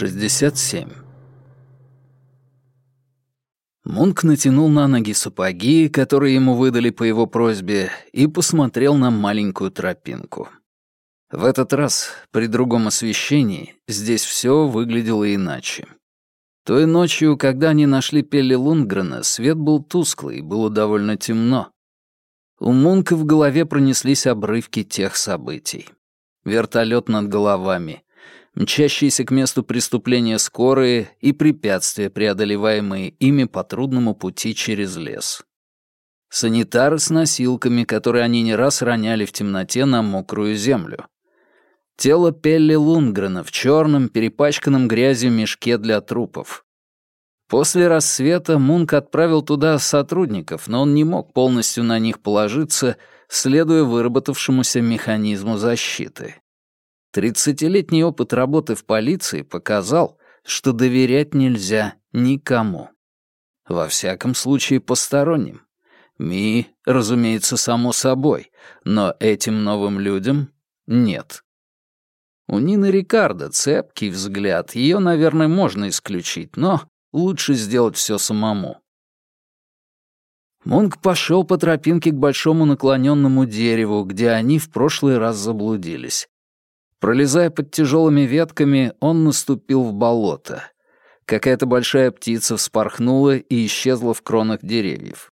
67. Мунк натянул на ноги сапоги, которые ему выдали по его просьбе, и посмотрел на маленькую тропинку. В этот раз, при другом освещении, здесь все выглядело иначе. Той ночью, когда они нашли Пелли Лунгрена, свет был тусклый, было довольно темно. У Мунка в голове пронеслись обрывки тех событий. Вертолет над головами — мчащиеся к месту преступления скорые и препятствия, преодолеваемые ими по трудному пути через лес. Санитары с носилками, которые они не раз роняли в темноте на мокрую землю. Тело Пелли Лунгрена в черном, перепачканном грязью мешке для трупов. После рассвета Мунк отправил туда сотрудников, но он не мог полностью на них положиться, следуя выработавшемуся механизму защиты. Тридцатилетний опыт работы в полиции показал, что доверять нельзя никому. Во всяком случае, посторонним. Ми, разумеется, само собой, но этим новым людям нет. У Нины Рикардо цепкий взгляд, ее, наверное, можно исключить, но лучше сделать все самому. Мунк пошел по тропинке к большому наклоненному дереву, где они в прошлый раз заблудились. Пролезая под тяжелыми ветками, он наступил в болото. Какая-то большая птица вспорхнула и исчезла в кронах деревьев.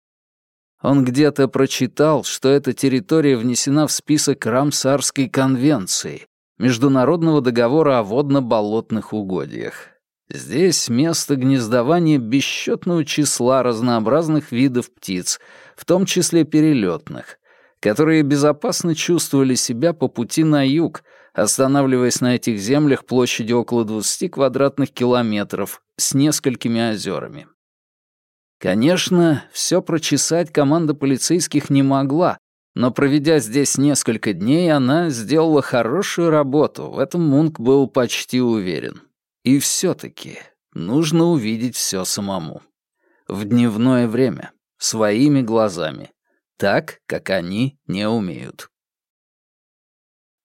Он где-то прочитал, что эта территория внесена в список Рамсарской конвенции, Международного договора о водно-болотных угодьях. Здесь место гнездования бесчетного числа разнообразных видов птиц, в том числе перелетных, которые безопасно чувствовали себя по пути на юг, останавливаясь на этих землях площадью около 20 квадратных километров с несколькими озерами. Конечно, все прочесать команда полицейских не могла, но проведя здесь несколько дней, она сделала хорошую работу, в этом Мунк был почти уверен. И все-таки нужно увидеть все самому. В дневное время, своими глазами, так, как они не умеют.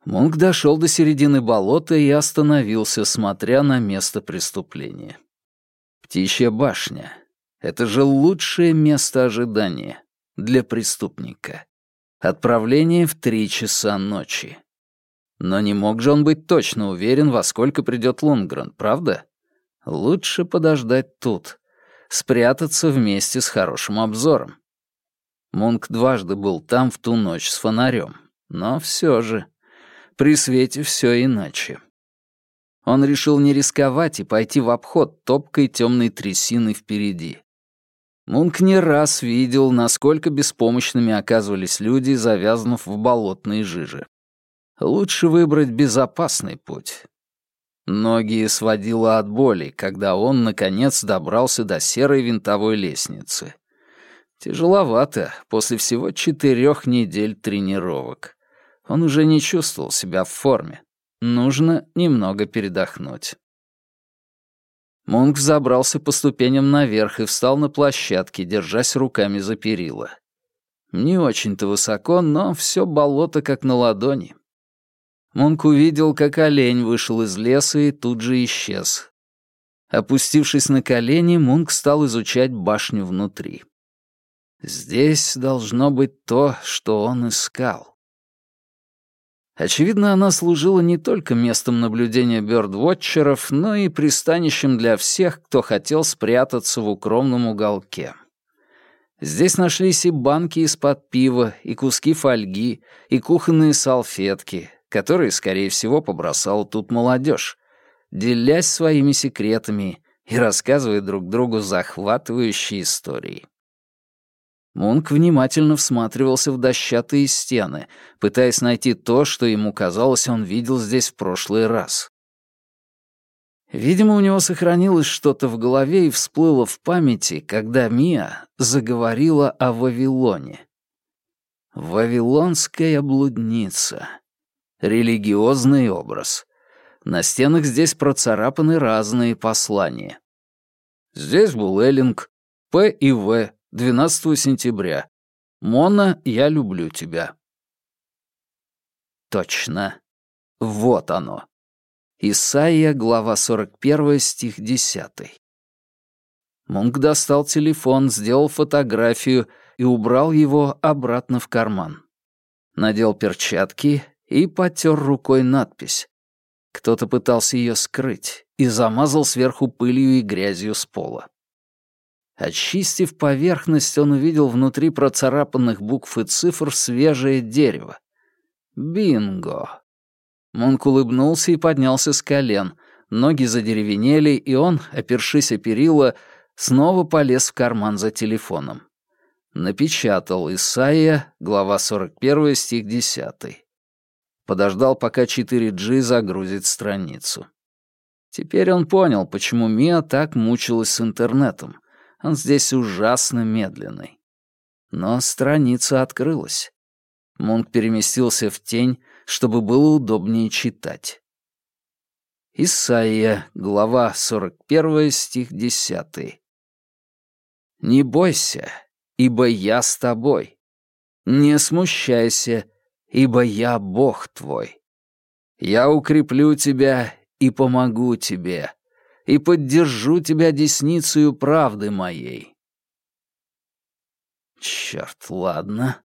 Мунк дошел до середины болота и остановился, смотря на место преступления. Птичья башня. Это же лучшее место ожидания для преступника. Отправление в три часа ночи. Но не мог же он быть точно уверен, во сколько придет Лунгрен, правда? Лучше подождать тут, спрятаться вместе с хорошим обзором. Мунк дважды был там в ту ночь с фонарем, но все же при свете все иначе. Он решил не рисковать и пойти в обход топкой темной трясины впереди. Мунк не раз видел, насколько беспомощными оказывались люди, завязнув в болотной жиже. Лучше выбрать безопасный путь. Ноги сводило от боли, когда он, наконец, добрался до серой винтовой лестницы. Тяжеловато после всего четырех недель тренировок. Он уже не чувствовал себя в форме. Нужно немного передохнуть. Мунк забрался по ступеням наверх и встал на площадке, держась руками за перила. Не очень-то высоко, но все болото как на ладони. Мунк увидел, как олень вышел из леса и тут же исчез. Опустившись на колени, Мунк стал изучать башню внутри. Здесь должно быть то, что он искал. Очевидно, она служила не только местом наблюдения бёрдвотчеров, но и пристанищем для всех, кто хотел спрятаться в укромном уголке. Здесь нашлись и банки из-под пива, и куски фольги, и кухонные салфетки, которые, скорее всего, побросала тут молодежь, делясь своими секретами и рассказывая друг другу захватывающие истории. Мунк внимательно всматривался в дощатые стены, пытаясь найти то, что ему казалось, он видел здесь в прошлый раз. Видимо, у него сохранилось что-то в голове и всплыло в памяти, когда Мия заговорила о Вавилоне. Вавилонская блудница. Религиозный образ. На стенах здесь процарапаны разные послания. Здесь был Эллинг, П и В 12 сентября. Мона, я люблю тебя. Точно. Вот оно. Исайя, глава 41, стих 10. Мунк достал телефон, сделал фотографию и убрал его обратно в карман. Надел перчатки и потер рукой надпись. Кто-то пытался ее скрыть и замазал сверху пылью и грязью с пола. Очистив поверхность, он увидел внутри процарапанных букв и цифр свежее дерево. Бинго! Мунк улыбнулся и поднялся с колен. Ноги задеревенели, и он, опершись о перила, снова полез в карман за телефоном. Напечатал Исайя, глава 41, стих 10. Подождал, пока 4G загрузит страницу. Теперь он понял, почему Мия так мучилась с интернетом. Он здесь ужасно медленный. Но страница открылась. Мунк переместился в тень, чтобы было удобнее читать. Исайя, глава 41, стих 10. «Не бойся, ибо я с тобой. Не смущайся, ибо я Бог твой. Я укреплю тебя и помогу тебе, и поддержу тебя десницею правды моей». Черт, ладно.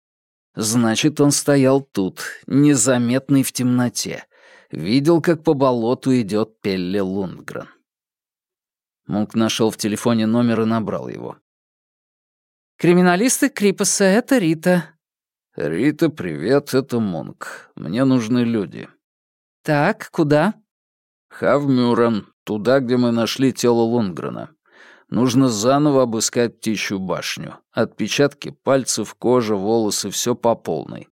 Значит, он стоял тут, незаметный в темноте. Видел, как по болоту идет Пелле Лундгрен. Мунк нашел в телефоне номер и набрал его. «Криминалисты Крипаса, это Рита». «Рита, привет, это Мунк. Мне нужны люди». «Так, куда?» «Хавмюрен, туда, где мы нашли тело Лундгрена. Нужно заново обыскать птичью башню. Отпечатки пальцев, кожа, волосы, все по полной.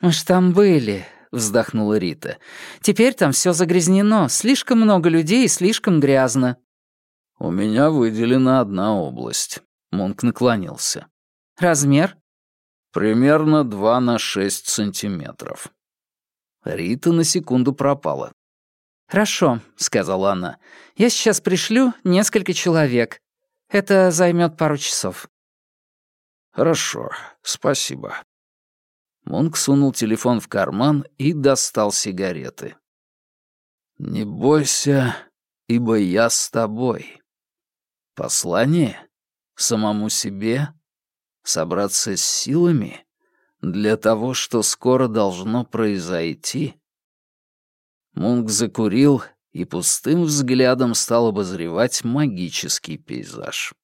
«Мы ж там были», — вздохнула Рита. «Теперь там все загрязнено. Слишком много людей и слишком грязно». «У меня выделена одна область». Мунк наклонился. «Размер?» «Примерно два на шесть сантиметров». Рита на секунду пропала. «Хорошо», — сказала она. «Я сейчас пришлю несколько человек. Это займет пару часов». «Хорошо, спасибо». Мунк сунул телефон в карман и достал сигареты. «Не бойся, ибо я с тобой». Послание? Самому себе? Собраться с силами? Для того, что скоро должно произойти? Мунк закурил и пустым взглядом стал обозревать магический пейзаж.